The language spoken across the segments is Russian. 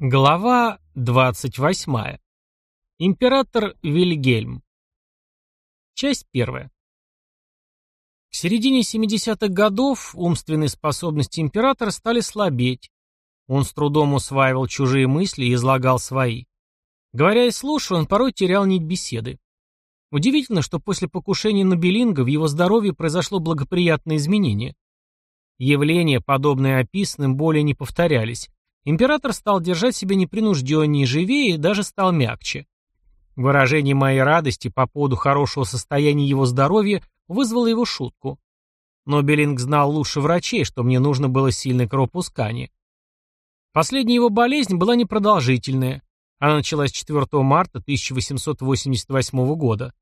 Глава 28. Император Вильгельм. Часть первая. К середине 70-х годов умственные способности императора стали слабеть. Он с трудом усваивал чужие мысли и излагал свои. Говоря и слушая, он порой терял нить беседы. Удивительно, что после покушения на Белинга в его здоровье произошло благоприятное изменение. Явления, подобные описанным, более не повторялись, Император стал держать себя непринужденнее, живее и даже стал мягче. Выражение моей радости по поводу хорошего состояния его здоровья вызвало его шутку. Но Беллинг знал лучше врачей, что мне нужно было сильное кровопускание. Последняя его болезнь была непродолжительная. Она началась 4 марта 1888 года.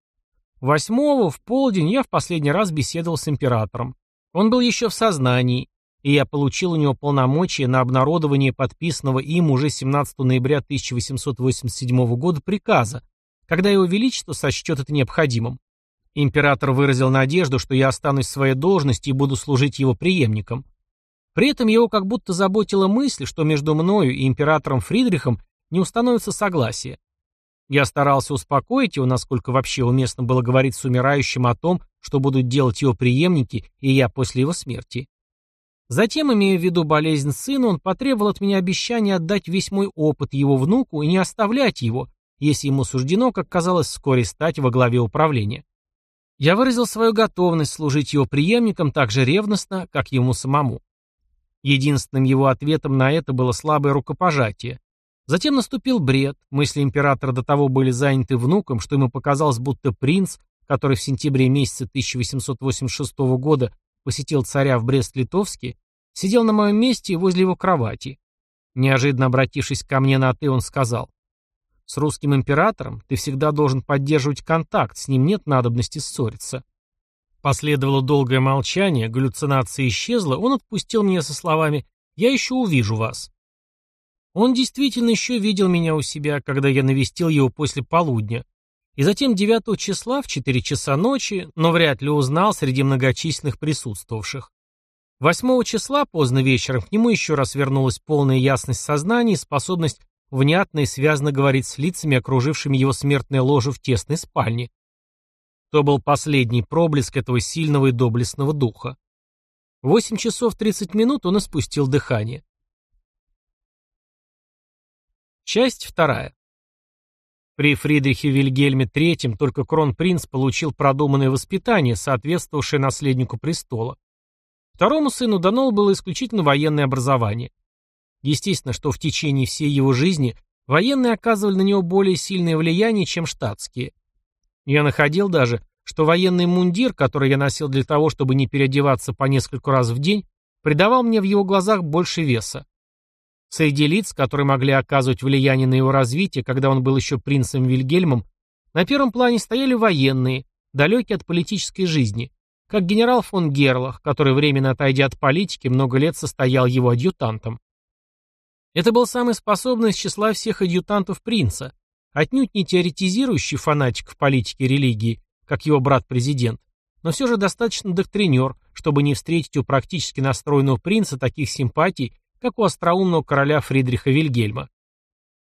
8 в полдень я в последний раз беседовал с императором. Он был еще в сознании, и я получил у него полномочия на обнародование подписанного им уже 17 ноября 1887 года приказа, когда его величество сочтет это необходимым. Император выразил надежду, что я останусь в своей должности и буду служить его преемником. При этом его как будто заботила мысль, что между мною и императором Фридрихом не установится согласие. Я старался успокоить его, насколько вообще уместно было говорить с умирающим о том, что будут делать его преемники и я после его смерти. Затем, имея в виду болезнь сына, он потребовал от меня обещания отдать весь мой опыт его внуку и не оставлять его, если ему суждено, как казалось, вскоре стать во главе управления. Я выразил свою готовность служить его преемником так же ревностно, как ему самому. Единственным его ответом на это было слабое рукопожатие. Затем наступил бред, мысли императора до того были заняты внуком, что ему показалось, будто принц, который в сентябре месяца 1886 года посетил царя в Брест-Литовске, сидел на моем месте возле его кровати. Неожиданно обратившись ко мне на «ты», он сказал, «С русским императором ты всегда должен поддерживать контакт, с ним нет надобности ссориться». Последовало долгое молчание, галлюцинация исчезла, он отпустил меня со словами «Я еще увижу вас». Он действительно еще видел меня у себя, когда я навестил его после полудня, и затем 9 числа в 4 часа ночи, но вряд ли узнал среди многочисленных присутствовавших. 8 числа поздно вечером к нему еще раз вернулась полная ясность сознания и способность внятно и связно говорить с лицами, окружившими его смертное ложе в тесной спальне. То был последний проблеск этого сильного и доблестного духа. В 8 часов 30 минут он испустил дыхание. Часть вторая. При Фридрихе Вильгельме III только кронпринц получил продуманное воспитание, соответствовавшее наследнику престола. Второму сыну дано было исключительно военное образование. Естественно, что в течение всей его жизни военные оказывали на него более сильное влияние, чем штатские. Я находил даже, что военный мундир, который я носил для того, чтобы не переодеваться по несколько раз в день, придавал мне в его глазах больше веса. Среди лиц, которые могли оказывать влияние на его развитие, когда он был еще принцем Вильгельмом, на первом плане стояли военные, далекие от политической жизни, как генерал фон Герлах, который, временно отойдя от политики, много лет состоял его адъютантом. Это был самый способный из числа всех адъютантов принца, отнюдь не теоретизирующий фанатик в политике и религии, как его брат-президент, но все же достаточно доктринер, чтобы не встретить у практически настроенного принца таких симпатий, как у остроумного короля Фридриха Вильгельма.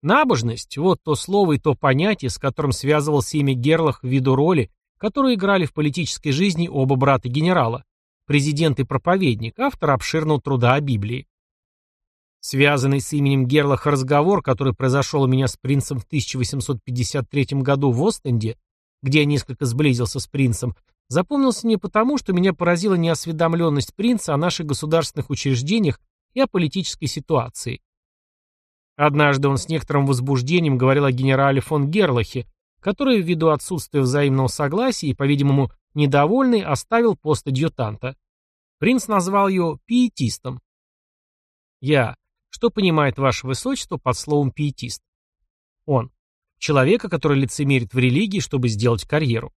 Набожность – вот то слово и то понятие, с которым связывался имя Герлах в виду роли, которую играли в политической жизни оба брата-генерала, президент и проповедник, автор обширного труда о Библии. Связанный с именем Герлаха разговор, который произошел у меня с принцем в 1853 году в Остенде, где я несколько сблизился с принцем, запомнился не потому, что меня поразила неосведомленность принца о наших государственных учреждениях и о политической ситуации. Однажды он с некоторым возбуждением говорил о генерале фон Герлахе, который ввиду отсутствия взаимного согласия и, по-видимому, недовольный, оставил пост адъютанта. Принц назвал его пиетистом. Я. Что понимает ваше высочество под словом пиетист? Он. Человека, который лицемерит в религии, чтобы сделать карьеру.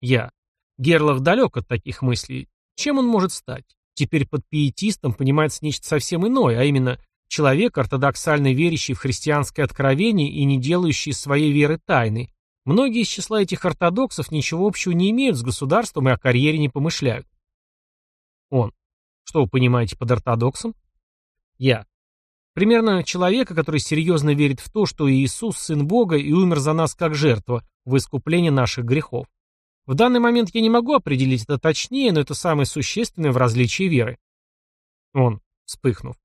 Я. Герлах далек от таких мыслей. Чем он может стать? Теперь под пиетистом понимается нечто совсем иное, а именно человек, ортодоксально верящий в христианское откровение и не делающий своей веры тайны. Многие из числа этих ортодоксов ничего общего не имеют с государством и о карьере не помышляют. Он. Что вы понимаете под ортодоксом? Я. Примерно человека, который серьезно верит в то, что Иисус – Сын Бога и умер за нас как жертва в искуплении наших грехов. В данный момент я не могу определить это точнее, но это самое существенное в различии веры. Он, вспыхнув.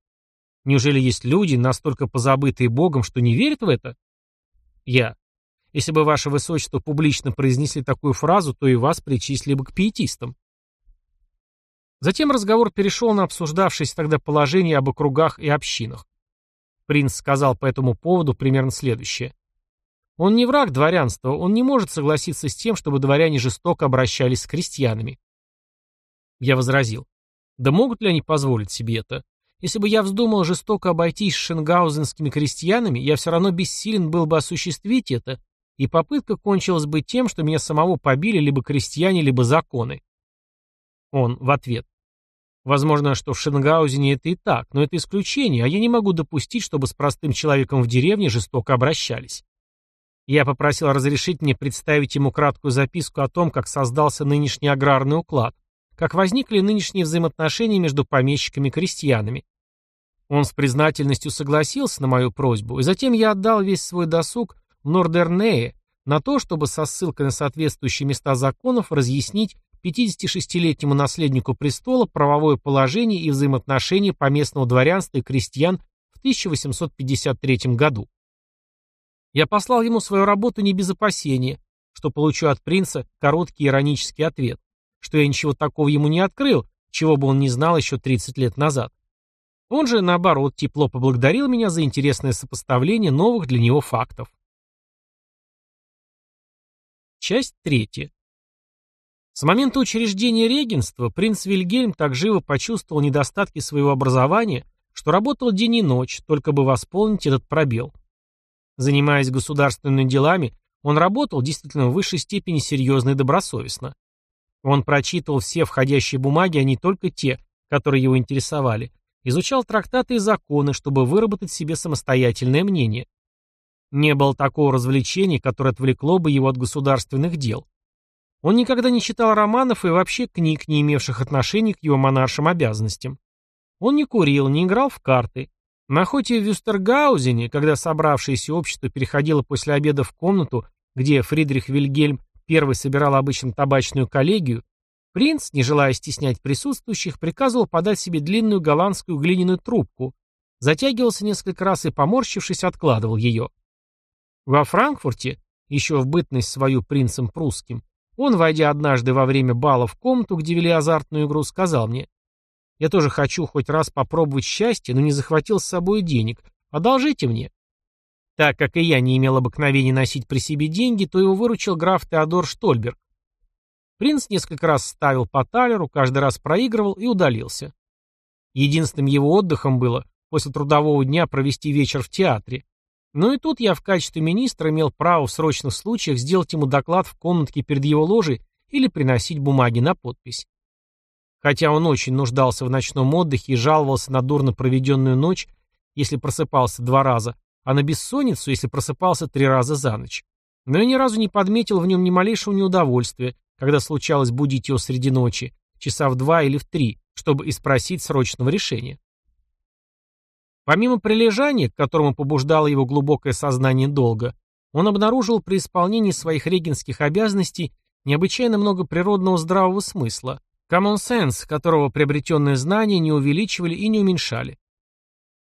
Неужели есть люди, настолько позабытые Богом, что не верят в это? Я. Если бы ваше высочество публично произнесли такую фразу, то и вас причислили бы к пиетистам. Затем разговор перешел на обсуждавшееся тогда положение об округах и общинах. Принц сказал по этому поводу примерно следующее. Он не враг дворянства, он не может согласиться с тем, чтобы дворяне жестоко обращались с крестьянами. Я возразил. Да могут ли они позволить себе это? Если бы я вздумал жестоко обойтись с шенгаузенскими крестьянами, я все равно бессилен был бы осуществить это, и попытка кончилась бы тем, что меня самого побили либо крестьяне, либо законы. Он в ответ. Возможно, что в Шенгаузене это и так, но это исключение, а я не могу допустить, чтобы с простым человеком в деревне жестоко обращались. Я попросил разрешить мне представить ему краткую записку о том, как создался нынешний аграрный уклад, как возникли нынешние взаимоотношения между помещиками и крестьянами. Он с признательностью согласился на мою просьбу, и затем я отдал весь свой досуг в Нордернее на то, чтобы со ссылкой на соответствующие места законов разъяснить 56-летнему наследнику престола правовое положение и взаимоотношения поместного дворянства и крестьян в 1853 году. Я послал ему свою работу не без опасения, что получу от принца короткий иронический ответ, что я ничего такого ему не открыл, чего бы он не знал еще 30 лет назад. Он же, наоборот, тепло поблагодарил меня за интересное сопоставление новых для него фактов. Часть третья. С момента учреждения регенства принц Вильгельм так живо почувствовал недостатки своего образования, что работал день и ночь, только бы восполнить этот пробел. Занимаясь государственными делами, он работал действительно в высшей степени серьезно и добросовестно. Он прочитывал все входящие бумаги, а не только те, которые его интересовали, изучал трактаты и законы, чтобы выработать себе самостоятельное мнение. Не было такого развлечения, которое отвлекло бы его от государственных дел. Он никогда не читал романов и вообще книг, не имевших отношения к его монаршим обязанностям. Он не курил, не играл в карты. На охоте в Вюстергаузене, когда собравшееся общество переходило после обеда в комнату, где Фридрих Вильгельм I собирал обычно табачную коллегию, принц, не желая стеснять присутствующих, приказывал подать себе длинную голландскую глиняную трубку, затягивался несколько раз и, поморщившись, откладывал ее. Во Франкфурте, еще в бытность свою принцем прусским, он, войдя однажды во время бала в комнату, где вели азартную игру, сказал мне, «Я тоже хочу хоть раз попробовать счастье, но не захватил с собой денег. Одолжите мне». Так как и я не имел обыкновения носить при себе деньги, то его выручил граф Теодор Штольберг. Принц несколько раз ставил по талеру, каждый раз проигрывал и удалился. Единственным его отдыхом было после трудового дня провести вечер в театре. Но и тут я в качестве министра имел право в срочных случаях сделать ему доклад в комнатке перед его ложей или приносить бумаги на подпись. Хотя он очень нуждался в ночном отдыхе и жаловался на дурно проведенную ночь, если просыпался два раза, а на бессонницу, если просыпался три раза за ночь. Но я ни разу не подметил в нем ни малейшего неудовольствия, когда случалось будить его среди ночи, часа в два или в три, чтобы и спросить срочного решения. Помимо прилежания, к которому побуждало его глубокое сознание долга, он обнаружил при исполнении своих регенских обязанностей необычайно много природного здравого смысла, common sense, которого приобретенные знания не увеличивали и не уменьшали.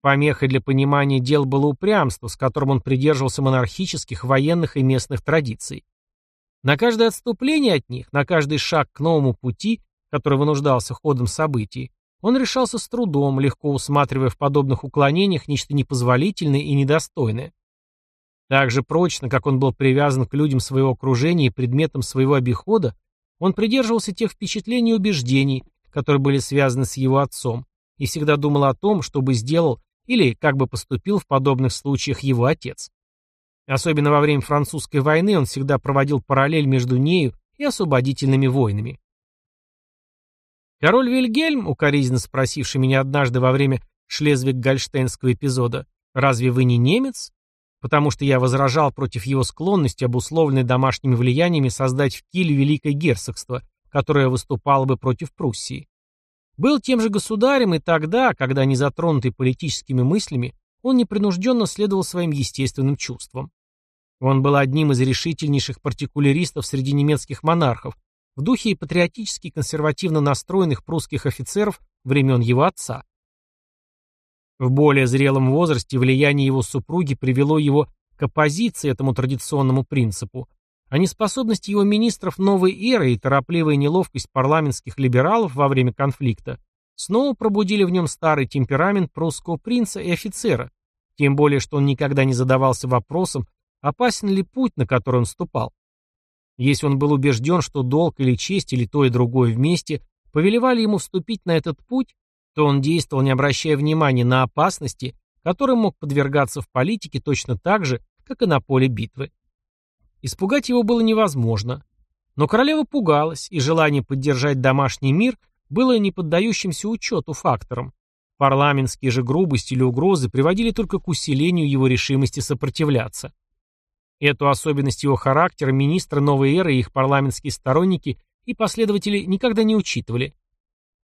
Помехой для понимания дел было упрямство, с которым он придерживался монархических, военных и местных традиций. На каждое отступление от них, на каждый шаг к новому пути, который вынуждался ходом событий, он решался с трудом, легко усматривая в подобных уклонениях нечто непозволительное и недостойное. Так же прочно, как он был привязан к людям своего окружения и предметам своего обихода, он придерживался тех впечатлений и убеждений, которые были связаны с его отцом, и всегда думал о том, что бы сделал или как бы поступил в подобных случаях его отец. Особенно во время французской войны он всегда проводил параллель между нею и освободительными войнами. Король Вильгельм, укоризненно спросивший меня однажды во время шлезвиг-гольштейнского эпизода, «Разве вы не немец?» Потому что я возражал против его склонности, обусловленной домашними влияниями, создать в Киле Великое Герцогство, которое выступало бы против Пруссии. Был тем же государем и тогда, когда, не затронутый политическими мыслями, он непринужденно следовал своим естественным чувствам. Он был одним из решительнейших партикуляристов среди немецких монархов, в духе патриотически консервативно настроенных прусских офицеров времен его отца. В более зрелом возрасте влияние его супруги привело его к оппозиции этому традиционному принципу, а неспособность его министров новой эры и торопливая неловкость парламентских либералов во время конфликта снова пробудили в нем старый темперамент прусского принца и офицера, тем более что он никогда не задавался вопросом, опасен ли путь, на который он ступал. Если он был убежден, что долг или честь, или то и другое вместе повелевали ему вступить на этот путь, то он действовал, не обращая внимания на опасности, которым мог подвергаться в политике точно так же, как и на поле битвы. Испугать его было невозможно. Но королева пугалась, и желание поддержать домашний мир было не поддающимся учету фактором. Парламентские же грубости или угрозы приводили только к усилению его решимости сопротивляться. Эту особенность его характера министры новой эры и их парламентские сторонники и последователи никогда не учитывали.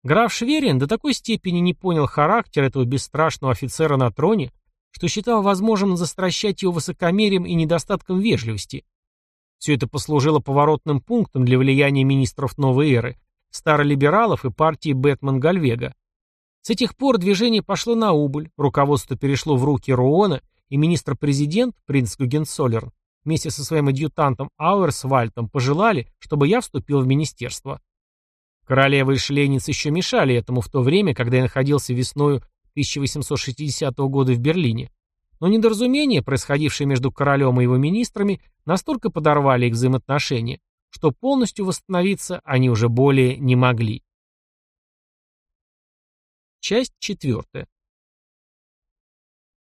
Граф Шверин до такой степени не понял характер этого бесстрашного офицера на троне, что считал возможным застращать его высокомерием и недостатком вежливости. Все это послужило поворотным пунктом для влияния министров новой эры, старолибералов и партии Бэтмен-Гальвега. С этих пор движение пошло на убыль, руководство перешло в руки Руона, и министр-президент, принц Гюгенсолерн, вместе со своим адъютантом Ауэрсвальтом пожелали, чтобы я вступил в министерство. Королева и шленниц еще мешали этому в то время, когда я находился весною 1860 года в Берлине. Но недоразумения, происходившие между королем и его министрами, настолько подорвали их взаимоотношения, что полностью восстановиться они уже более не могли. Часть четвертая.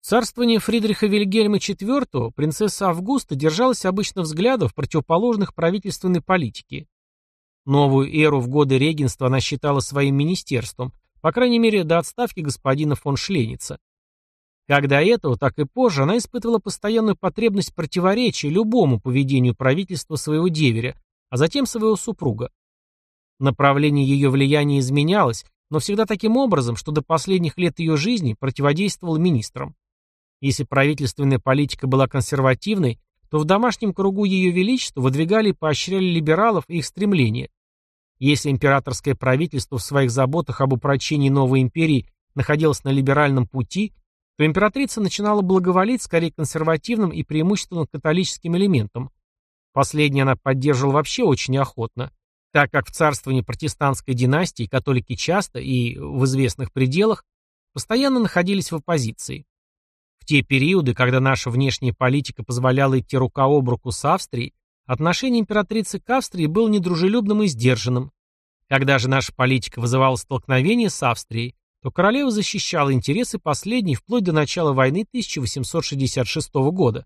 Царствование Фридриха Вильгельма IV принцесса Августа держалась обычно взглядов, противоположных правительственной политике. Новую эру в годы регенства она считала своим министерством, по крайней мере, до отставки господина фон Шленица. Как до этого, так и позже она испытывала постоянную потребность противоречия любому поведению правительства своего деверя, а затем своего супруга. Направление ее влияния изменялось, но всегда таким образом, что до последних лет ее жизни противодействовал министрам. Если правительственная политика была консервативной, то в домашнем кругу Ее Величества выдвигали и поощряли либералов и их стремления. Если императорское правительство в своих заботах об упрочении новой империи находилось на либеральном пути, то императрица начинала благоволить скорее консервативным и преимущественно католическим элементам. Последнее она поддерживала вообще очень охотно, так как в царствовании протестантской династии католики часто и в известных пределах постоянно находились в оппозиции. В те периоды, когда наша внешняя политика позволяла идти рука об руку с Австрией, отношение императрицы к Австрии было недружелюбным и сдержанным. Когда же наша политика вызывала столкновение с Австрией, то королева защищала интересы последней вплоть до начала войны 1866 года.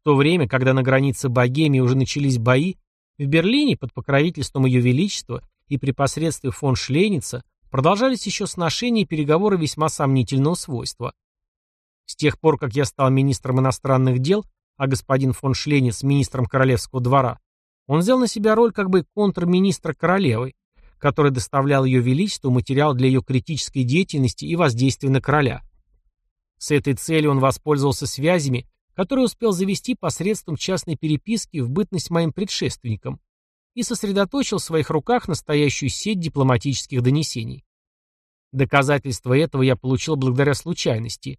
В то время, когда на границе Богемии уже начались бои, в Берлине под покровительством Ее Величества и при посредстве фон Шленица продолжались еще сношения и переговоры весьма сомнительного свойства. С тех пор, как я стал министром иностранных дел, а господин фон Шлениц министром королевского двора, он взял на себя роль как бы контрминистра королевы, который доставлял ее величеству материал для ее критической деятельности и воздействия на короля. С этой целью он воспользовался связями, которые успел завести посредством частной переписки в бытность моим предшественникам, и сосредоточил в своих руках настоящую сеть дипломатических донесений. Доказательства этого я получил благодаря случайности,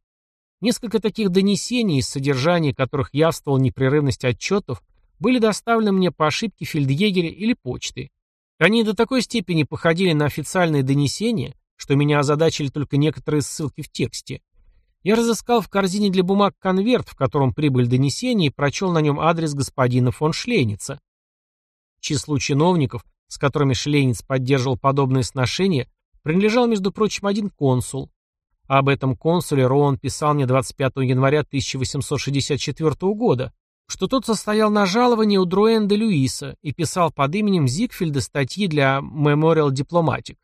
Несколько таких донесений, из содержания которых явствовала непрерывность отчетов, были доставлены мне по ошибке фельдъегеря или почты. Они до такой степени походили на официальные донесения, что меня озадачили только некоторые ссылки в тексте. Я разыскал в корзине для бумаг конверт, в котором прибыль донесения, и прочел на нем адрес господина фон Шлейница. Числу чиновников, с которыми Шлейниц поддерживал подобные сношения, принадлежал, между прочим, один консул, об этом консуле Роан писал мне 25 января 1864 года, что тот состоял на жаловании у Друэн де Люиса и писал под именем Зигфельда статьи для Memorial Diplomatic.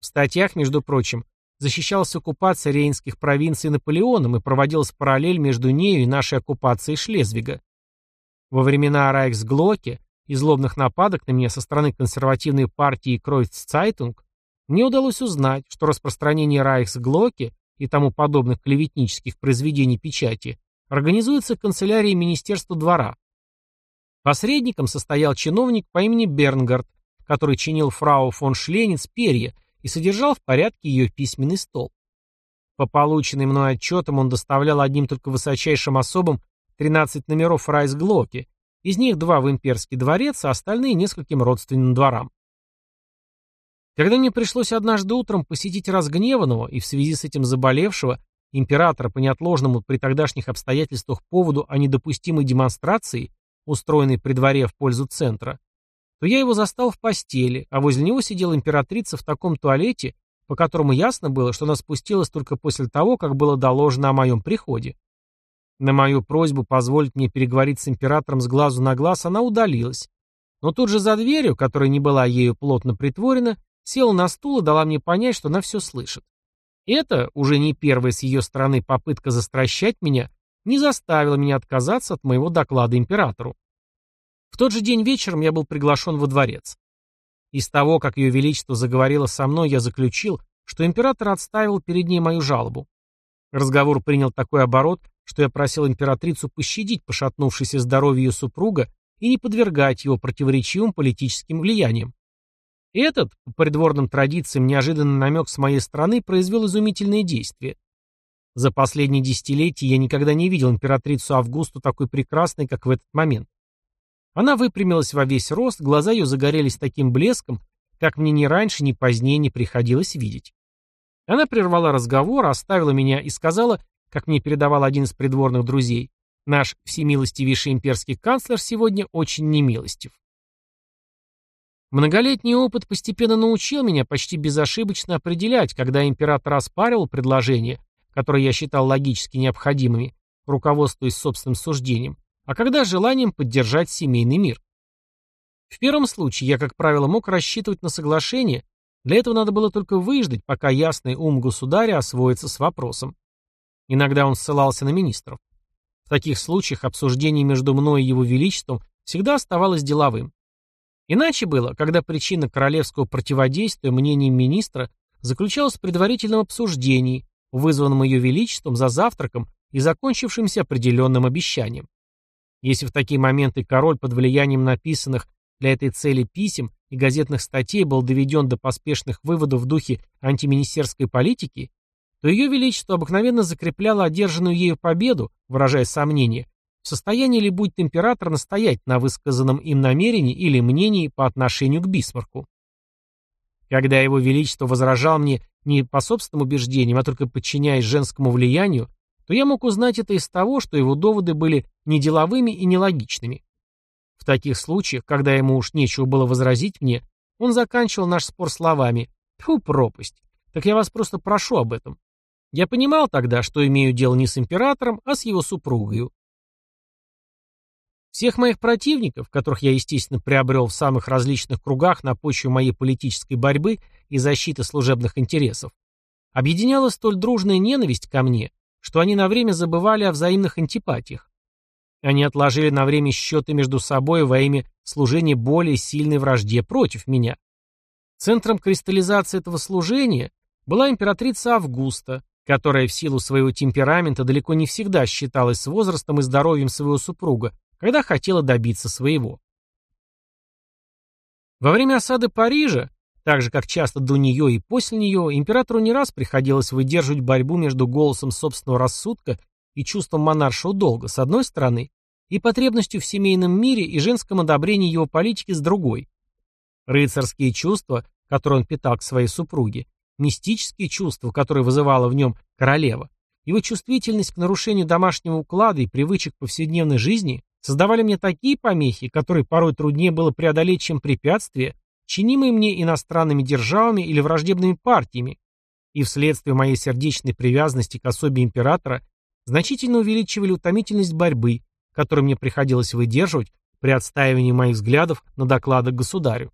В статьях, между прочим, защищалась оккупация рейнских провинций Наполеоном и проводилась параллель между нею и нашей оккупацией Шлезвига. Во времена Райхсглоке и злобных нападок на меня со стороны консервативной партии Кройццайтунг мне удалось узнать, что распространение Райхсглоки и тому подобных клеветнических произведений печати организуется канцелярия Министерства двора. Посредником состоял чиновник по имени Бернгард, который чинил фрау фон Шлениц перья и содержал в порядке ее письменный стол. По полученным мной отчетам он доставлял одним только высочайшим особам 13 номеров Райсглоки, из них два в имперский дворец, а остальные нескольким родственным дворам. Когда мне пришлось однажды утром посетить разгневанного и в связи с этим заболевшего императора по неотложному при тогдашних обстоятельствах поводу о недопустимой демонстрации, устроенной при дворе в пользу центра, то я его застал в постели, а возле него сидела императрица в таком туалете, по которому ясно было, что она спустилась только после того, как было доложено о моем приходе. На мою просьбу позволить мне переговорить с императором с глазу на глаз она удалилась. Но тут же за дверью, которая не была ею плотно притворена, села на стул и дала мне понять, что она все слышит. Это, уже не первая с ее стороны попытка застращать меня, не заставила меня отказаться от моего доклада императору. В тот же день вечером я был приглашен во дворец. Из того, как ее величество заговорило со мной, я заключил, что император отставил перед ней мою жалобу. Разговор принял такой оборот, что я просил императрицу пощадить пошатнувшееся здоровье ее супруга и не подвергать его противоречивым политическим влияниям. Этот, по придворным традициям, неожиданный намек с моей стороны произвел изумительное действие. За последние десятилетия я никогда не видел императрицу Августу такой прекрасной, как в этот момент. Она выпрямилась во весь рост, глаза ее загорелись таким блеском, как мне ни раньше, ни позднее не приходилось видеть. Она прервала разговор, оставила меня и сказала, как мне передавал один из придворных друзей, наш всемилостивейший имперский канцлер сегодня очень немилостив. Многолетний опыт постепенно научил меня почти безошибочно определять, когда император оспаривал предложения, которые я считал логически необходимыми, руководствуясь собственным суждением, а когда желанием поддержать семейный мир. В первом случае я, как правило, мог рассчитывать на соглашение, для этого надо было только выждать, пока ясный ум государя освоится с вопросом. Иногда он ссылался на министров. В таких случаях обсуждение между мной и его величеством всегда оставалось деловым. Иначе было, когда причина королевского противодействия мнениям министра заключалась в предварительном обсуждении, вызванном ее величеством за завтраком и закончившимся определенным обещанием. Если в такие моменты король под влиянием написанных для этой цели писем и газетных статей был доведен до поспешных выводов в духе антиминистерской политики, то ее величество обыкновенно закрепляло одержанную ею победу, выражая сомнение, в состоянии ли будет император настоять на высказанном им намерении или мнении по отношению к Бисмарку. Когда его величество возражал мне не по собственным убеждениям, а только подчиняясь женскому влиянию, то я мог узнать это из того, что его доводы были не деловыми и нелогичными. В таких случаях, когда ему уж нечего было возразить мне, он заканчивал наш спор словами «Тьфу, пропасть! Так я вас просто прошу об этом». Я понимал тогда, что имею дело не с императором, а с его супругою. Всех моих противников, которых я, естественно, приобрел в самых различных кругах на почве моей политической борьбы и защиты служебных интересов, объединяла столь дружная ненависть ко мне, что они на время забывали о взаимных антипатиях. Они отложили на время счеты между собой во имя служения более сильной вражде против меня. Центром кристаллизации этого служения была императрица Августа, которая в силу своего темперамента далеко не всегда считалась с возрастом и здоровьем своего супруга, когда хотела добиться своего. Во время осады Парижа, так же как часто до нее и после нее, императору не раз приходилось выдерживать борьбу между голосом собственного рассудка и чувством монаршего долга с одной стороны и потребностью в семейном мире и женском одобрении его политики с другой. Рыцарские чувства, которые он питал к своей супруге, мистические чувства, которые вызывала в нем королева, его чувствительность к нарушению домашнего уклада и привычек повседневной жизни создавали мне такие помехи, которые порой труднее было преодолеть, чем препятствия, чинимые мне иностранными державами или враждебными партиями, и вследствие моей сердечной привязанности к особе императора значительно увеличивали утомительность борьбы, которую мне приходилось выдерживать при отстаивании моих взглядов на доклады государю.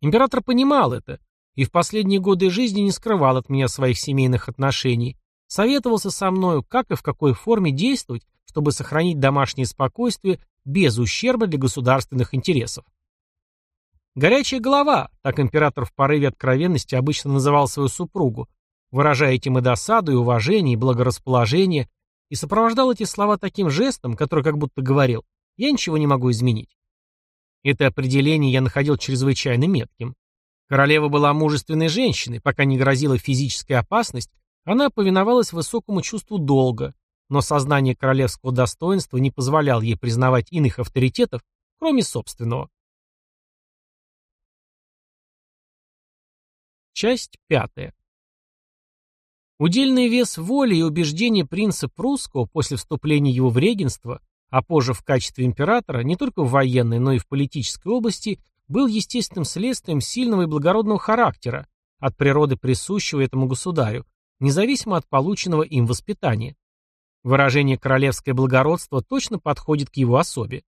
Император понимал это, и в последние годы жизни не скрывал от меня своих семейных отношений, советовался со мною, как и в какой форме действовать, чтобы сохранить домашнее спокойствие без ущерба для государственных интересов. Горячая голова, так император в порыве откровенности обычно называл свою супругу, выражая этим и досаду, и уважение, и благорасположение, и сопровождал эти слова таким жестом, который как будто говорил «я ничего не могу изменить». Это определение я находил чрезвычайно метким. Королева была мужественной женщиной, пока не грозила физическая опасность, она повиновалась высокому чувству долга, но сознание королевского достоинства не позволяло ей признавать иных авторитетов, кроме собственного. Часть пятая. Удельный вес воли и убеждения принца прусского после вступления его в регенство, а позже в качестве императора, не только в военной, но и в политической области, был естественным следствием сильного и благородного характера, от природы присущего этому государю, независимо от полученного им воспитания. Выражение «королевское благородство» точно подходит к его особе.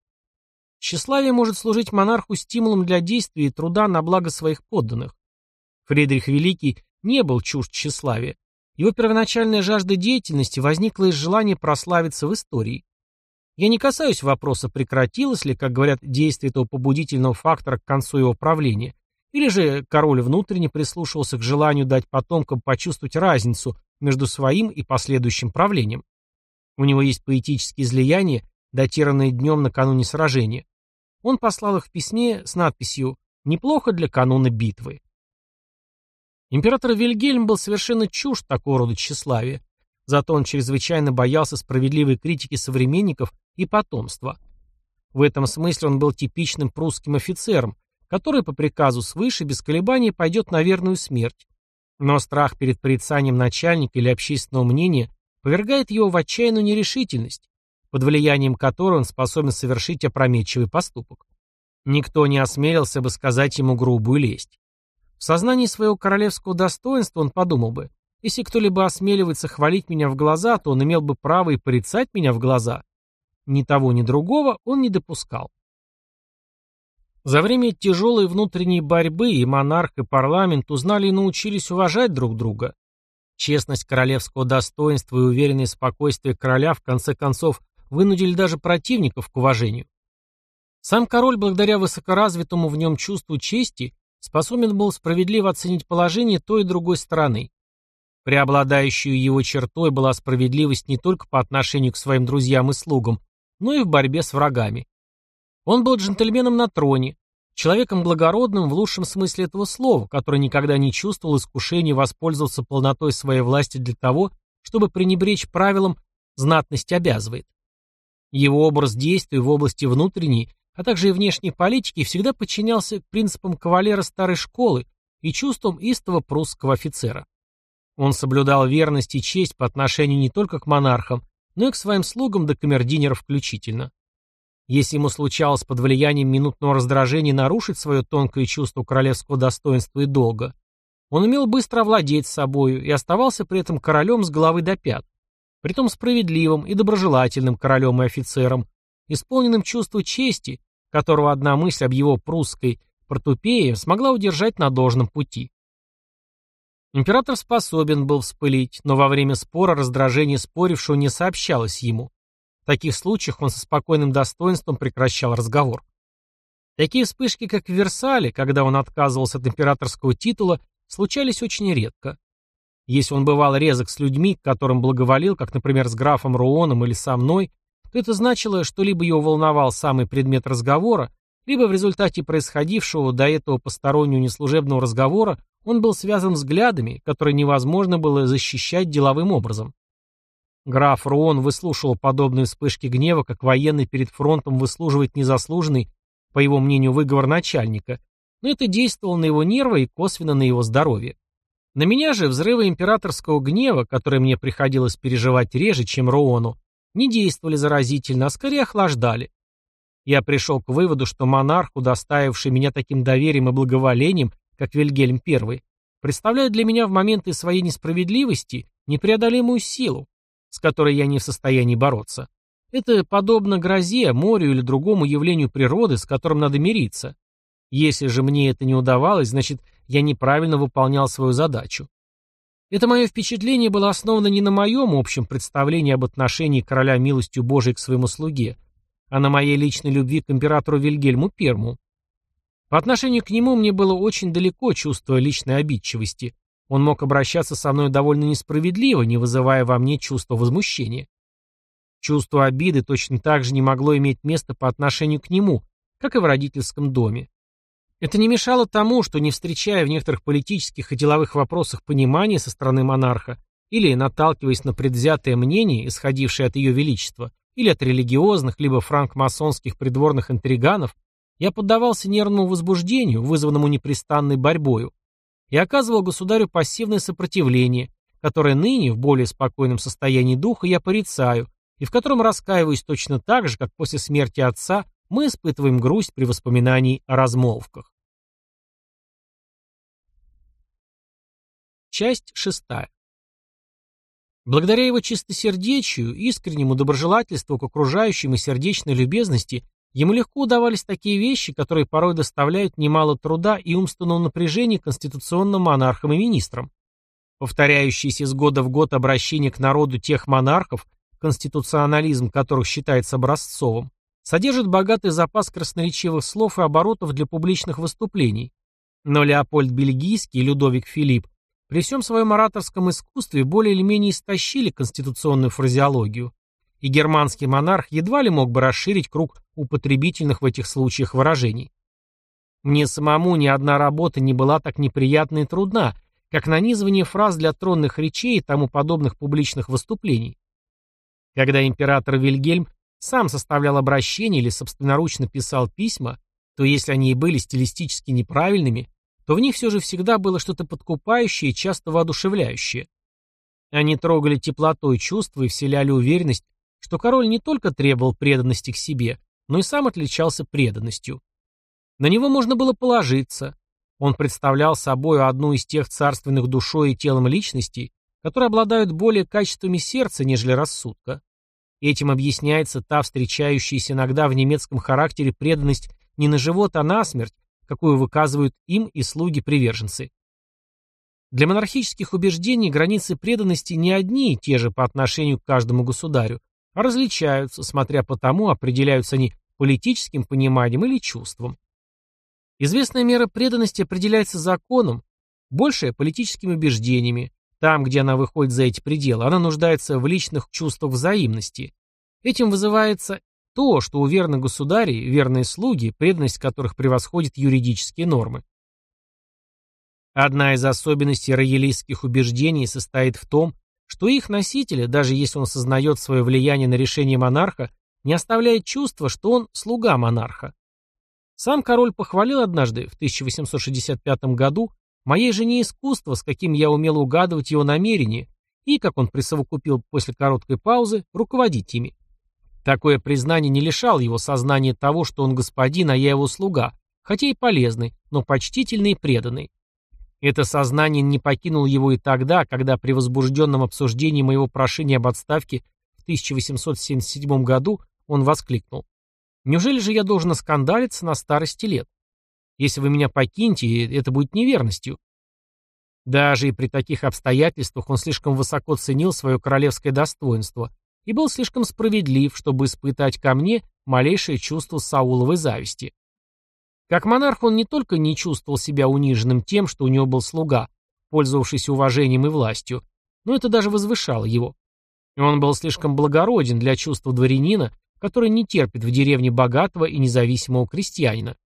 Тщеславие может служить монарху стимулом для действий и труда на благо своих подданных. Фридрих Великий не был чужд тщеславия. Его первоначальная жажда деятельности возникла из желания прославиться в истории. Я не касаюсь вопроса, прекратилось ли, как говорят, действие этого побудительного фактора к концу его правления, или же король внутренне прислушивался к желанию дать потомкам почувствовать разницу между своим и последующим правлением. У него есть поэтические излияния, датированные днем накануне сражения. Он послал их в письме с надписью «Неплохо для кануна битвы». Император Вильгельм был совершенно чужд такого рода тщеславия, зато он чрезвычайно боялся справедливой критики современников и потомства. В этом смысле он был типичным прусским офицером, который по приказу свыше без колебаний пойдет на верную смерть. Но страх перед порицанием начальника или общественного мнения повергает его в отчаянную нерешительность, под влиянием которой он способен совершить опрометчивый поступок. Никто не осмелился бы сказать ему грубую лесть. В сознании своего королевского достоинства он подумал бы, если кто-либо осмеливается хвалить меня в глаза, то он имел бы право и порицать меня в глаза. Ни того, ни другого он не допускал. За время тяжелой внутренней борьбы и монарх, и парламент узнали и научились уважать друг друга. Честность королевского достоинства и уверенное спокойствие короля в конце концов вынудили даже противников к уважению. Сам король, благодаря высокоразвитому в нем чувству чести, способен был справедливо оценить положение той и другой стороны. Преобладающей его чертой была справедливость не только по отношению к своим друзьям и слугам, но и в борьбе с врагами. Он был джентльменом на троне, человеком благородным в лучшем смысле этого слова, который никогда не чувствовал искушения воспользоваться полнотой своей власти для того, чтобы пренебречь правилам «знатность обязывает». Его образ действий в области внутренней, а также и внешней политики всегда подчинялся принципам кавалера старой школы и чувствам истого прусского офицера. Он соблюдал верность и честь по отношению не только к монархам, но и к своим слугам до камердинеров включительно. Если ему случалось под влиянием минутного раздражения нарушить свое тонкое чувство королевского достоинства и долга, он умел быстро овладеть собою и оставался при этом королем с головы до пят, притом справедливым и доброжелательным королем и офицером, исполненным чувства чести, которого одна мысль об его прусской протупее смогла удержать на должном пути. Император способен был вспылить, но во время спора раздражение спорившего не сообщалось ему. Таких случаях он со спокойным достоинством прекращал разговор. Такие вспышки, как в Версале, когда он отказывался от императорского титула, случались очень редко. Если он бывал резок с людьми, к которым благоволил, как, например, с графом Руоном или со мной, то это значило, что либо его волновал самый предмет разговора, либо в результате происходившего до этого постороннего неслужебного разговора он был связан взглядами, которые невозможно было защищать деловым образом. Граф Руон выслушивал подобные вспышки гнева, как военный перед фронтом выслуживает незаслуженный, по его мнению, выговор начальника, но это действовало на его нервы и косвенно на его здоровье. На меня же взрывы императорского гнева, которые мне приходилось переживать реже, чем Руону, не действовали заразительно, а скорее охлаждали. Я пришел к выводу, что монарх, удостаивавший меня таким доверием и благоволением, как Вильгельм I, представляет для меня в моменты своей несправедливости непреодолимую силу, с которой я не в состоянии бороться. Это подобно грозе, морю или другому явлению природы, с которым надо мириться. Если же мне это не удавалось, значит, я неправильно выполнял свою задачу. Это мое впечатление было основано не на моем общем представлении об отношении короля милостью Божией к своему слуге, а на моей личной любви к императору Вильгельму I. По отношению к нему мне было очень далеко чувство личной обидчивости, Он мог обращаться со мной довольно несправедливо, не вызывая во мне чувства возмущения. Чувство обиды точно так же не могло иметь места по отношению к нему, как и в родительском доме. Это не мешало тому, что, не встречая в некоторых политических и деловых вопросах понимания со стороны монарха, или наталкиваясь на предвзятое мнение, исходившее от ее величества, или от религиозных, либо франкмасонских придворных интриганов, я поддавался нервному возбуждению, вызванному непрестанной борьбою, и оказывал государю пассивное сопротивление, которое ныне, в более спокойном состоянии духа, я порицаю, и в котором раскаиваюсь точно так же, как после смерти отца мы испытываем грусть при воспоминании о размолвках. Часть шестая. Благодаря его чистосердечию, искреннему доброжелательству к окружающим и сердечной любезности, ему легко удавались такие вещи, которые порой доставляют немало труда и умственного напряжения конституционным монархам и министрам. Повторяющиеся с года в год обращения к народу тех монархов, конституционализм которых считается образцовым, содержит богатый запас красноречивых слов и оборотов для публичных выступлений. Но Леопольд Бельгийский и Людовик Филипп при всем своем ораторском искусстве более или менее истощили конституционную фразеологию, и германский монарх едва ли мог бы расширить круг употребительных в этих случаях выражений. Мне самому ни одна работа не была так неприятна и трудна, как нанизывание фраз для тронных речей и тому подобных публичных выступлений. Когда император Вильгельм сам составлял обращения или собственноручно писал письма, то если они и были стилистически неправильными, то в них все же всегда было что-то подкупающее и часто воодушевляющее. Они трогали теплотой чувства и вселяли уверенность, что король не только требовал преданности к себе, но и сам отличался преданностью. На него можно было положиться. Он представлял собой одну из тех царственных душой и телом личностей, которые обладают более качествами сердца, нежели рассудка. Этим объясняется та встречающаяся иногда в немецком характере преданность не на живот, а на смерть, какую выказывают им и слуги-приверженцы. Для монархических убеждений границы преданности не одни и те же по отношению к каждому государю, различаются, смотря по тому, определяются они политическим пониманием или чувством. Известная мера преданности определяется законом, большая – политическими убеждениями. Там, где она выходит за эти пределы, она нуждается в личных чувствах взаимности. Этим вызывается то, что у верных государей, верные слуги, преданность которых превосходит юридические нормы. Одна из особенностей роялистских убеждений состоит в том, что их носителя, даже если он сознает свое влияние на решение монарха, не оставляет чувства, что он слуга монарха. Сам король похвалил однажды, в 1865 году, моей жене искусство, с каким я умел угадывать его намерения, и, как он присовокупил после короткой паузы, руководить ими. Такое признание не лишало его сознания того, что он господин, а я его слуга, хотя и полезный, но почтительный и преданный. Это сознание не покинуло его и тогда, когда при возбужденном обсуждении моего прошения об отставке в 1877 году он воскликнул. «Неужели же я должен оскандалиться на старости лет? Если вы меня покинете, это будет неверностью». Даже и при таких обстоятельствах он слишком высоко ценил свое королевское достоинство и был слишком справедлив, чтобы испытать ко мне малейшее чувство Сауловой зависти. Как монарх он не только не чувствовал себя униженным тем, что у него был слуга, пользовавшийся уважением и властью, но это даже возвышало его. Он был слишком благороден для чувства дворянина, который не терпит в деревне богатого и независимого крестьянина.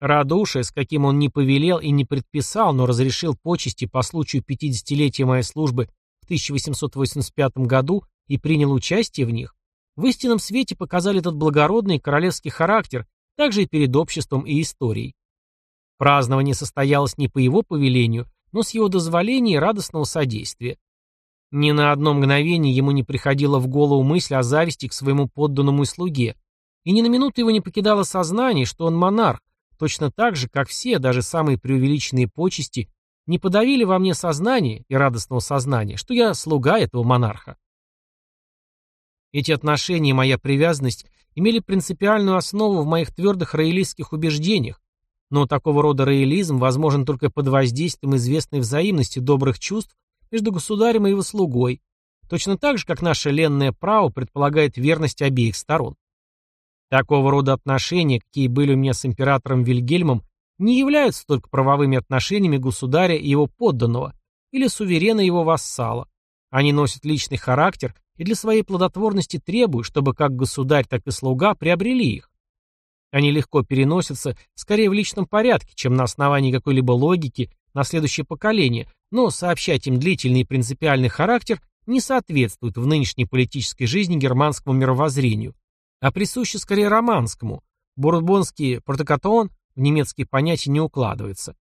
Радушие, с каким он не повелел и не предписал, но разрешил почести по случаю 50-летия моей службы в 1885 году, и принял участие в них, в истинном свете показали этот благородный королевский характер, также и перед обществом и историей. Празднование состоялось не по его повелению, но с его дозволения и радостного содействия. Ни на одно мгновение ему не приходила в голову мысль о зависти к своему подданному и слуге, и ни на минуту его не покидало сознание, что он монарх, точно так же, как все, даже самые преувеличенные почести, не подавили во мне сознание и радостного сознания, что я слуга этого монарха. Эти отношения и моя привязанность имели принципиальную основу в моих твердых роялистских убеждениях, но такого рода роялизм возможен только под воздействием известной взаимности добрых чувств между государем и его слугой, точно так же, как наше ленное право предполагает верность обеих сторон. Такого рода отношения, какие были у меня с императором Вильгельмом, не являются только правовыми отношениями государя и его подданного, или суверена его вассала. Они носят личный характер и для своей плодотворности требуют, чтобы как государь, так и слуга приобрели их. Они легко переносятся скорее в личном порядке, чем на основании какой-либо логики на следующее поколение, но сообщать им длительный и принципиальный характер не соответствует в нынешней политической жизни германскому мировоззрению, а присуще скорее романскому. Бурбонский протокатон в немецкие понятия не укладывается.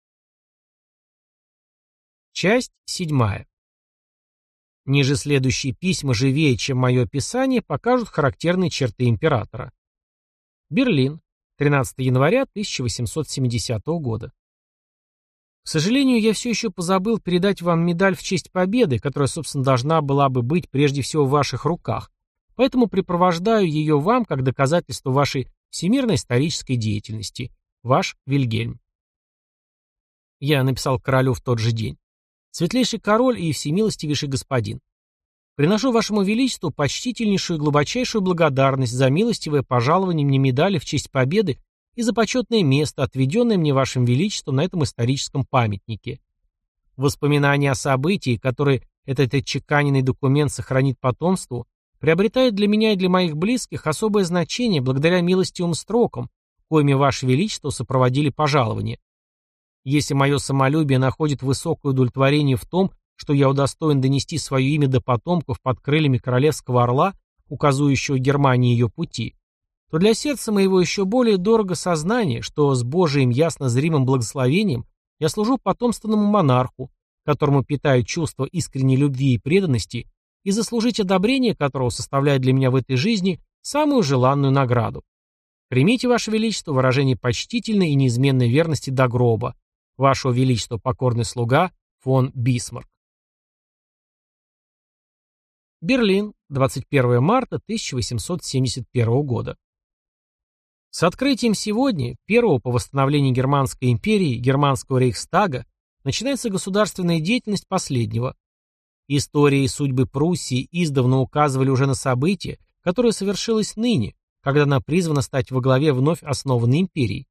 Часть седьмая. Ниже следующие письма живее, чем мое описание, покажут характерные черты императора. Берлин, 13 января 1870 года. К сожалению, я все еще позабыл передать вам медаль в честь победы, которая, собственно, должна была бы быть прежде всего в ваших руках, поэтому припровождаю ее вам как доказательство вашей всемирной исторической деятельности. Ваш Вильгельм. Я написал королю в тот же день. Светлейший король и всемилостивейший господин. Приношу вашему величеству почтительнейшую и глубочайшую благодарность за милостивое пожалование мне медали в честь победы и за почетное место, отведенное мне вашим величеством на этом историческом памятнике. Воспоминания о событии, которые этот отчеканенный документ сохранит потомству, приобретают для меня и для моих близких особое значение благодаря милостивым строкам, коими ваше величество сопроводили пожалование. Если мое самолюбие находит высокое удовлетворение в том, что я удостоен донести свое имя до потомков под крыльями королевского орла, указывающего Германии ее пути, то для сердца моего еще более дорого сознание, что с Божиим ясно зримым благословением я служу потомственному монарху, которому питаю чувство искренней любви и преданности, и заслужить одобрение которого составляет для меня в этой жизни самую желанную награду. Примите, Ваше Величество, выражение почтительной и неизменной верности до гроба. Вашего Величества покорный слуга фон Бисмарк. Берлин, 21 марта 1871 года. С открытием сегодня, первого по восстановлению Германской империи, Германского рейхстага, начинается государственная деятельность последнего. История и судьбы Пруссии издавна указывали уже на событие, которое совершилось ныне, когда она призвана стать во главе вновь основанной империи.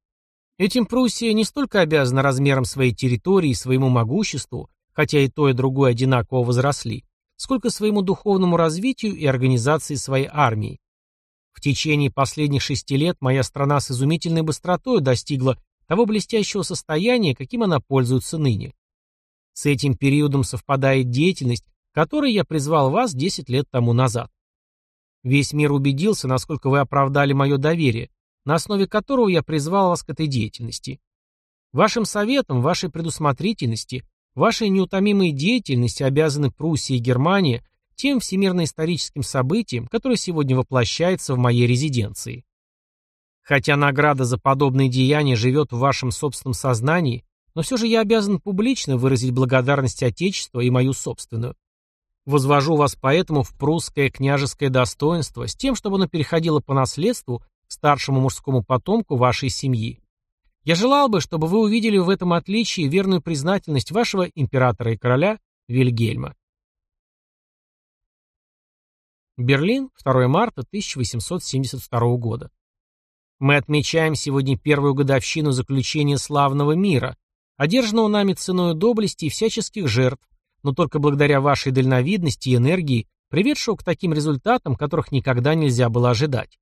Этим Пруссия не столько обязана размером своей территории и своему могуществу, хотя и то, и другое одинаково возросли, сколько своему духовному развитию и организации своей армии. В течение последних шести лет моя страна с изумительной быстротой достигла того блестящего состояния, каким она пользуется ныне. С этим периодом совпадает деятельность, которой я призвал вас 10 лет тому назад. Весь мир убедился, насколько вы оправдали мое доверие, на основе которого я призвал вас к этой деятельности. Вашим советом, вашей предусмотрительности, вашей неутомимой деятельности обязаны Пруссия и Германия тем всемирно-историческим событием, которое сегодня воплощается в моей резиденции. Хотя награда за подобные деяния живет в вашем собственном сознании, но все же я обязан публично выразить благодарность Отечеству и мою собственную. Возвожу вас поэтому в прусское княжеское достоинство с тем, чтобы оно переходило по наследству старшему мужскому потомку вашей семьи. Я желал бы, чтобы вы увидели в этом отличии верную признательность вашего императора и короля Вильгельма. Берлин, 2 марта 1872 года. Мы отмечаем сегодня первую годовщину заключения славного мира, одержанного нами ценой доблести и всяческих жертв, но только благодаря вашей дальновидности и энергии, приведшего к таким результатам, которых никогда нельзя было ожидать.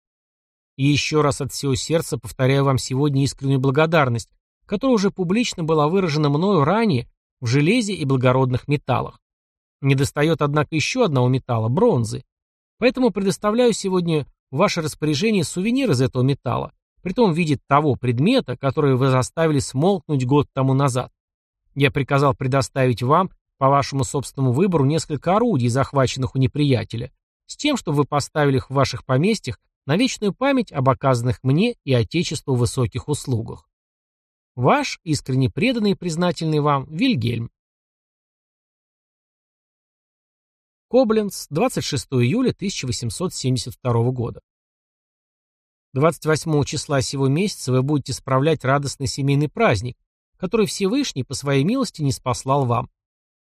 И еще раз от всего сердца повторяю вам сегодня искреннюю благодарность, которая уже публично была выражена мною ранее в железе и благородных металлах. Недостает, однако, еще одного металла – бронзы. Поэтому предоставляю сегодня в ваше распоряжение сувенир из этого металла, притом в виде того предмета, который вы заставили смолкнуть год тому назад. Я приказал предоставить вам, по вашему собственному выбору, несколько орудий, захваченных у неприятеля, с тем, чтобы вы поставили их в ваших поместьях на вечную память об оказанных мне и Отечеству высоких услугах. Ваш, искренне преданный и признательный вам, Вильгельм. Кобленц, 26 июля 1872 года. 28 числа сего месяца вы будете справлять радостный семейный праздник, который Всевышний по своей милости не спаслал вам.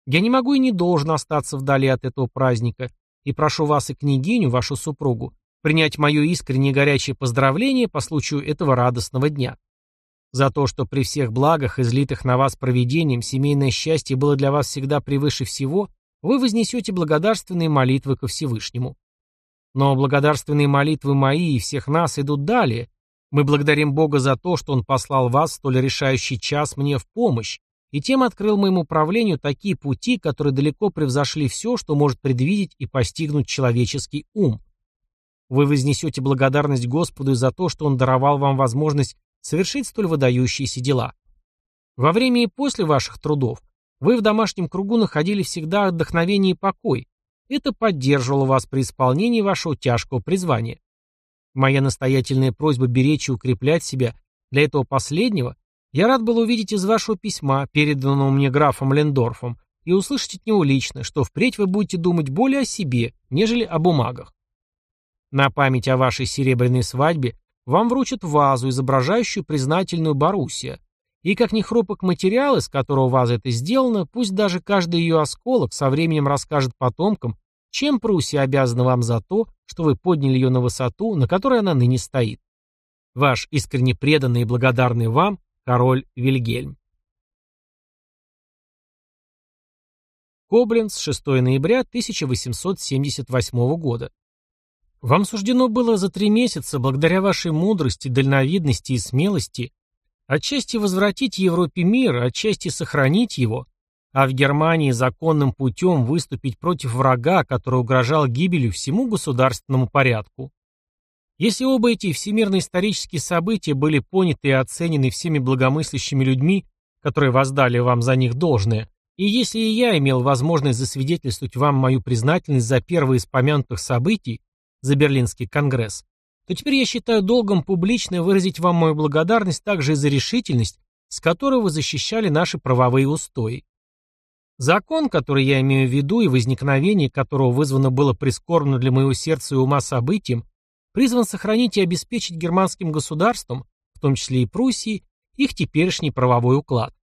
Я не могу и не должен остаться вдали от этого праздника, и прошу вас и княгиню, вашу супругу, принять мое искреннее горячее поздравление по случаю этого радостного дня. За то, что при всех благах, излитых на вас проведением, семейное счастье было для вас всегда превыше всего, вы вознесете благодарственные молитвы ко Всевышнему. Но благодарственные молитвы мои и всех нас идут далее. Мы благодарим Бога за то, что Он послал вас в столь решающий час мне в помощь, и тем открыл моему правлению такие пути, которые далеко превзошли все, что может предвидеть и постигнуть человеческий ум. Вы вознесете благодарность Господу за то, что Он даровал вам возможность совершить столь выдающиеся дела. Во время и после ваших трудов вы в домашнем кругу находили всегда отдохновение и покой. Это поддерживало вас при исполнении вашего тяжкого призвания. Моя настоятельная просьба беречь и укреплять себя для этого последнего я рад был увидеть из вашего письма, переданного мне графом Лендорфом, и услышать от него лично, что впредь вы будете думать более о себе, нежели о бумагах. На память о вашей серебряной свадьбе вам вручат вазу, изображающую признательную Боруссия. И как ни хрупок материал, из которого ваза это сделана, пусть даже каждый ее осколок со временем расскажет потомкам, чем Пруссия обязана вам за то, что вы подняли ее на высоту, на которой она ныне стоит. Ваш искренне преданный и благодарный вам король Вильгельм. Кобленц, 6 ноября 1878 года. Вам суждено было за три месяца, благодаря вашей мудрости, дальновидности и смелости, отчасти возвратить Европе мир, отчасти сохранить его, а в Германии законным путем выступить против врага, который угрожал гибелью всему государственному порядку. Если оба эти всемирные исторические события были поняты и оценены всеми благомыслящими людьми, которые воздали вам за них должное, и если и я имел возможность засвидетельствовать вам мою признательность за первые из помянутых событий, за Берлинский конгресс, то теперь я считаю долгом публично выразить вам мою благодарность также и за решительность, с которой вы защищали наши правовые устои. Закон, который я имею в виду и возникновение которого вызвано было прискорбно для моего сердца и ума событием, призван сохранить и обеспечить германским государствам, в том числе и Пруссии, их теперешний правовой уклад.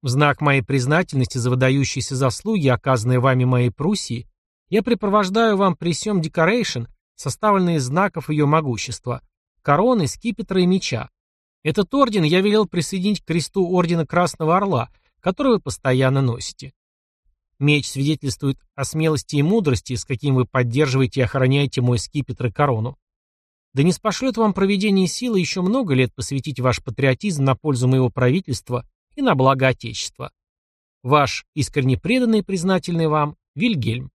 В знак моей признательности за выдающиеся заслуги, оказанные вами моей Пруссии, я припровождаю вам присем декорейшн, составленный из знаков ее могущества, короны, скипетра и меча. Этот орден я велел присоединить к кресту ордена Красного Орла, который вы постоянно носите. Меч свидетельствует о смелости и мудрости, с каким вы поддерживаете и охраняете мой скипетр и корону. Да не спошлет вам проведение силы еще много лет посвятить ваш патриотизм на пользу моего правительства и на благо Отечества. Ваш искренне преданный и признательный вам Вильгельм.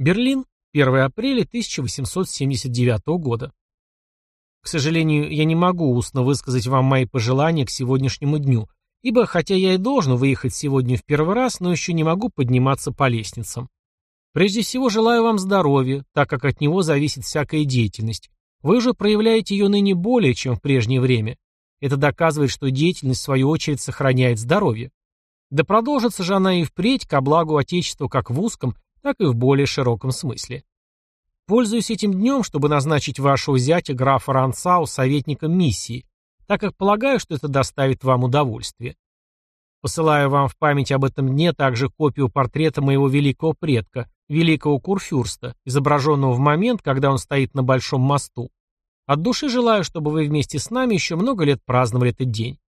Берлин, 1 апреля 1879 года. К сожалению, я не могу устно высказать вам мои пожелания к сегодняшнему дню, ибо хотя я и должен выехать сегодня в первый раз, но еще не могу подниматься по лестницам. Прежде всего желаю вам здоровья, так как от него зависит всякая деятельность. Вы уже проявляете ее ныне более, чем в прежнее время. Это доказывает, что деятельность, в свою очередь, сохраняет здоровье. Да продолжится же она и впредь ко благу Отечества как в узком, так и в более широком смысле. Пользуюсь этим днем, чтобы назначить вашего зятя графа Ранцау советником миссии, так как полагаю, что это доставит вам удовольствие. Посылаю вам в память об этом дне также копию портрета моего великого предка, великого Курфюрста, изображенного в момент, когда он стоит на Большом мосту. От души желаю, чтобы вы вместе с нами еще много лет праздновали этот день.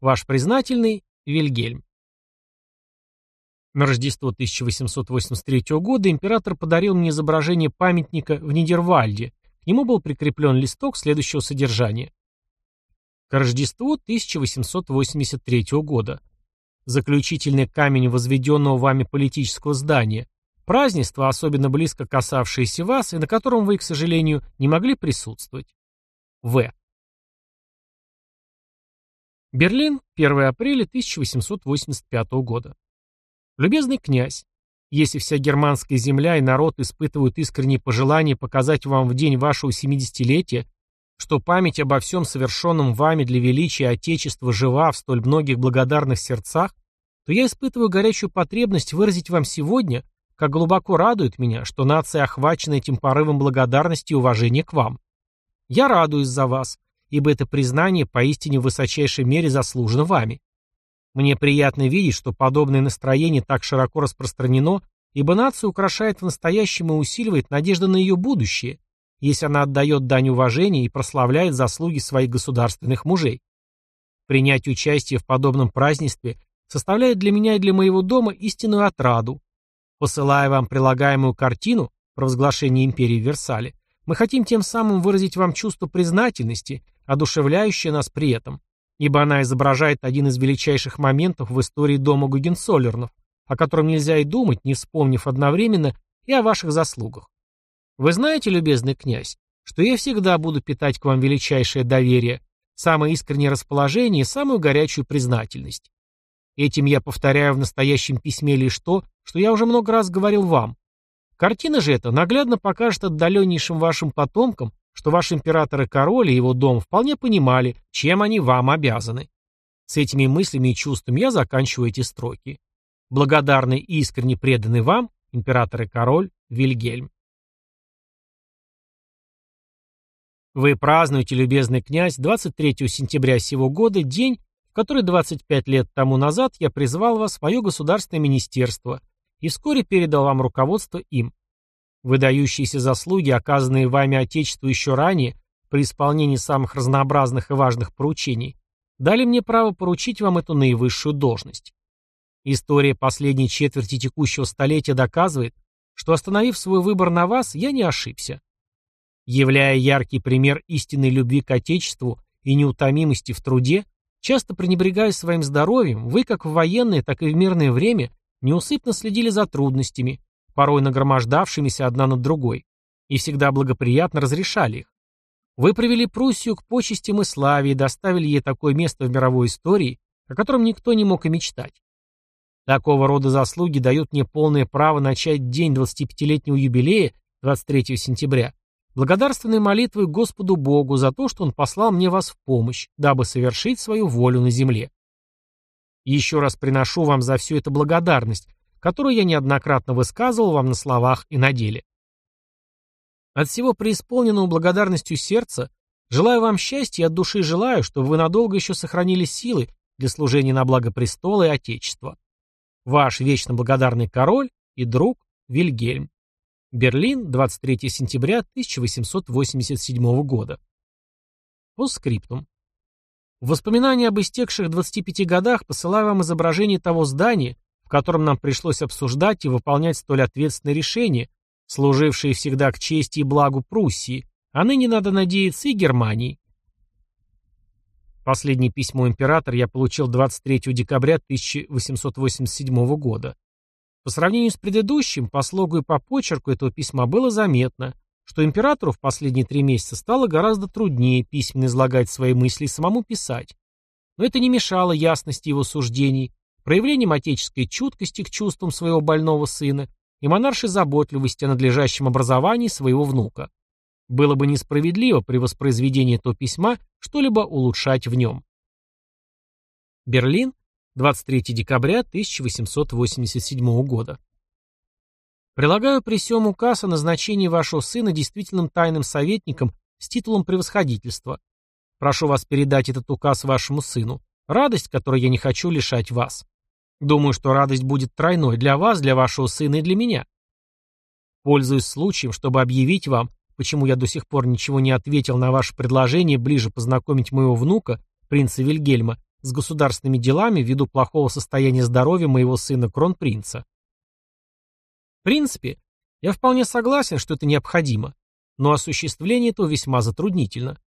Ваш признательный Вильгельм. На Рождество 1883 года император подарил мне изображение памятника в Нидервальде. К нему был прикреплен листок следующего содержания. К Рождеству 1883 года. Заключительный камень возведенного вами политического здания. Празднество, особенно близко касавшееся вас, и на котором вы, к сожалению, не могли присутствовать. В. Берлин, 1 апреля 1885 года. Любезный князь, если вся германская земля и народ испытывают искренние пожелания показать вам в день вашего семидесятилетия, что память обо всем совершенном вами для величия Отечества жива в столь многих благодарных сердцах, то я испытываю горячую потребность выразить вам сегодня, как глубоко радует меня, что нация охвачена этим порывом благодарности и уважения к вам. Я радуюсь за вас, ибо это признание поистине в высочайшей мере заслужено вами. Мне приятно видеть, что подобное настроение так широко распространено, ибо нацию украшает в настоящем и усиливает надежда на ее будущее, если она отдает дань уважения и прославляет заслуги своих государственных мужей. Принять участие в подобном празднестве составляет для меня и для моего дома истинную отраду. Посылая вам прилагаемую картину провозглашения империи в Версале, мы хотим тем самым выразить вам чувство признательности, одушевляющее нас при этом, ибо она изображает один из величайших моментов в истории дома Гугенцоллернов, о котором нельзя и думать, не вспомнив одновременно и о ваших заслугах. Вы знаете, любезный князь, что я всегда буду питать к вам величайшее доверие, самое искреннее расположение и самую горячую признательность. Этим я повторяю в настоящем письме лишь то, что я уже много раз говорил вам. Картина же эта наглядно покажет отдаленнейшим вашим потомкам, что ваш император и король и его дом вполне понимали, чем они вам обязаны. С этими мыслями и чувствами я заканчиваю эти строки. Благодарный и искренне преданный вам, император и король, Вильгельм. Вы празднуете, любезный князь, 23 сентября сего года, день, в который 25 лет тому назад я призвал вас в мое государственное министерство и вскоре передал вам руководство им. Выдающиеся заслуги, оказанные вами Отечеству еще ранее, при исполнении самых разнообразных и важных поручений, дали мне право поручить вам эту наивысшую должность. История последней четверти текущего столетия доказывает, что остановив свой выбор на вас, я не ошибся. Являя яркий пример истинной любви к Отечеству и неутомимости в труде, часто пренебрегая своим здоровьем, вы как в военное, так и в мирное время неусыпно следили за трудностями, порой нагромождавшимися одна над другой, и всегда благоприятно разрешали их. Вы привели Пруссию к почестям и славе и доставили ей такое место в мировой истории, о котором никто не мог и мечтать. Такого рода заслуги дают мне полное право начать день 25-летнего юбилея 23 сентября благодарственной молитвой Господу Богу за то, что Он послал мне вас в помощь, дабы совершить свою волю на земле. Еще раз приношу вам за все это благодарность, которую я неоднократно высказывал вам на словах и на деле. От всего преисполненного благодарностью сердца желаю вам счастья и от души желаю, чтобы вы надолго еще сохранили силы для служения на благо престола и Отечества. Ваш вечно благодарный король и друг Вильгельм. Берлин, 23 сентября 1887 года. По скриптум. В воспоминания об истекших 25 годах посылаю вам изображение того здания, в котором нам пришлось обсуждать и выполнять столь ответственные решения, служившие всегда к чести и благу Пруссии, а ныне надо надеяться и Германии. Последнее письмо императора я получил 23 декабря 1887 года. По сравнению с предыдущим, по слогу и по почерку этого письма было заметно, что императору в последние три месяца стало гораздо труднее письменно излагать свои мысли и самому писать. Но это не мешало ясности его суждений, проявлением отеческой чуткости к чувствам своего больного сына и монаршей заботливости о надлежащем образовании своего внука. Было бы несправедливо при воспроизведении этого письма что-либо улучшать в нем. Берлин, 23 декабря 1887 года. Прилагаю при сём указ о назначении вашего сына действительным тайным советником с титулом превосходительства. Прошу вас передать этот указ вашему сыну. Радость, которой я не хочу лишать вас. Думаю, что радость будет тройной для вас, для вашего сына и для меня. Пользуясь случаем, чтобы объявить вам, почему я до сих пор ничего не ответил на ваше предложение ближе познакомить моего внука, принца Вильгельма, с государственными делами ввиду плохого состояния здоровья моего сына кронпринца. В принципе, я вполне согласен, что это необходимо, но осуществление этого весьма затруднительно.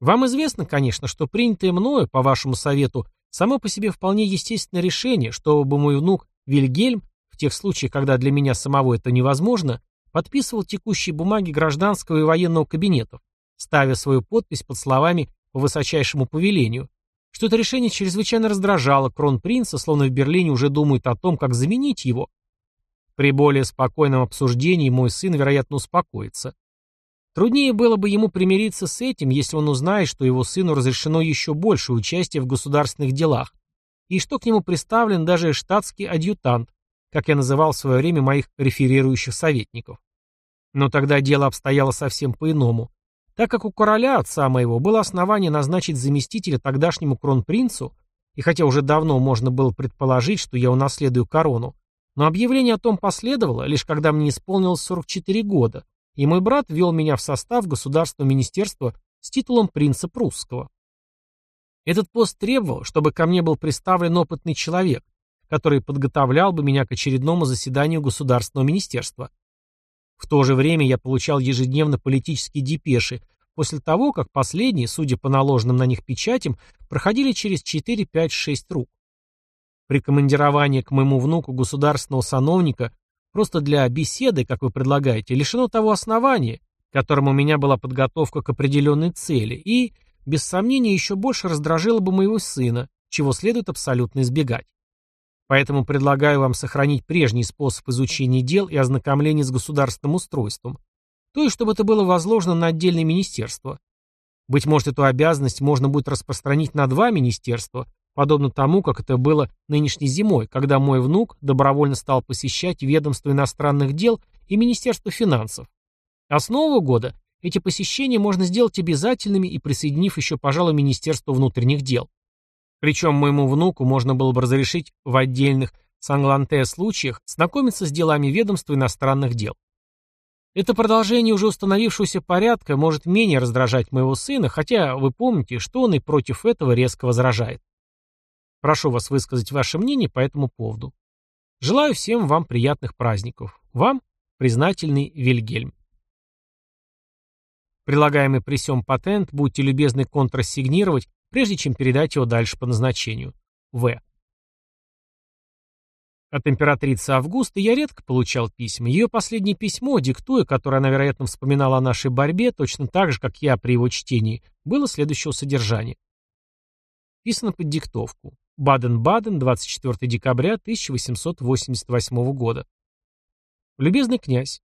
Вам известно, конечно, что принятое мною, по вашему совету, само по себе вполне естественное решение, чтобы мой внук Вильгельм, в тех случаях, когда для меня самого это невозможно, подписывал текущие бумаги гражданского и военного кабинетов, ставя свою подпись под словами по высочайшему повелению, что это решение чрезвычайно раздражало кронпринца, словно в Берлине уже думают о том, как заменить его. При более спокойном обсуждении мой сын, вероятно, успокоится. Труднее было бы ему примириться с этим, если он узнает, что его сыну разрешено еще больше участия в государственных делах, и что к нему представлен даже штатский адъютант, как я называл в свое время моих реферирующих советников. Но тогда дело обстояло совсем по-иному так как у короля, отца моего, было основание назначить заместителя тогдашнему кронпринцу, и хотя уже давно можно было предположить, что я унаследую корону, но объявление о том последовало, лишь когда мне исполнилось 44 года, и мой брат ввел меня в состав Государственного министерства с титулом принца прусского. Этот пост требовал, чтобы ко мне был представлен опытный человек, который подготовлял бы меня к очередному заседанию Государственного министерства. В то же время я получал ежедневно политические депеши, после того, как последние, судя по наложенным на них печатям, проходили через 4, 5, 6 рук. Прикомандирование к моему внуку государственного сановника просто для беседы, как вы предлагаете, лишено того основания, которым у меня была подготовка к определенной цели, и, без сомнения, еще больше раздражило бы моего сына, чего следует абсолютно избегать. Поэтому предлагаю вам сохранить прежний способ изучения дел и ознакомления с государственным устройством, то есть чтобы это было возложено на отдельное министерство. Быть может, эту обязанность можно будет распространить на два министерства, подобно тому, как это было нынешней зимой, когда мой внук добровольно стал посещать ведомство иностранных дел и Министерство финансов. А с Нового года эти посещения можно сделать обязательными и присоединив еще, пожалуй, Министерство внутренних дел. Причем моему внуку можно было бы разрешить в отдельных сангланте случаях знакомиться с делами ведомства иностранных дел. Это продолжение уже установившегося порядка может менее раздражать моего сына, хотя вы помните, что он и против этого резко возражает. Прошу вас высказать ваше мнение по этому поводу. Желаю всем вам приятных праздников. Вам признательный Вильгельм. Прилагаемый при сём патент будьте любезны контрасигнировать, прежде чем передать его дальше по назначению. В. От императрицы Августы я редко получал письма. Ее последнее письмо, диктуя, которое она, вероятно, вспоминала о нашей борьбе, точно так же, как я при его чтении, было следующего содержания. Писано под диктовку. Баден-Баден, 24 декабря 1888 года. Любезный князь,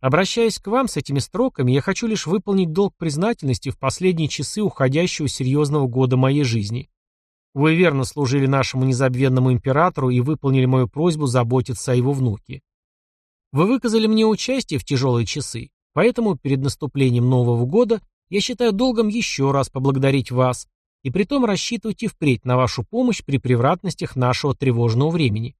обращаясь к вам с этими строками, я хочу лишь выполнить долг признательности в последние часы уходящего серьезного года моей жизни. Вы верно служили нашему незабвенному императору и выполнили мою просьбу заботиться о его внуке. Вы выказали мне участие в тяжелые часы, поэтому перед наступлением Нового года я считаю долгом еще раз поблагодарить вас, и притом рассчитывайте впредь на вашу помощь при превратностях нашего тревожного времени.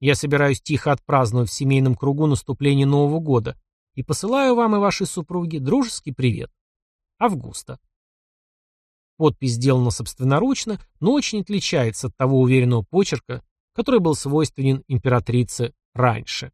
Я собираюсь тихо отпраздновать в семейном кругу наступление Нового года и посылаю вам и вашей супруге дружеский привет. Августа. Подпись сделана собственноручно, но очень отличается от того уверенного почерка, который был свойственен императрице раньше.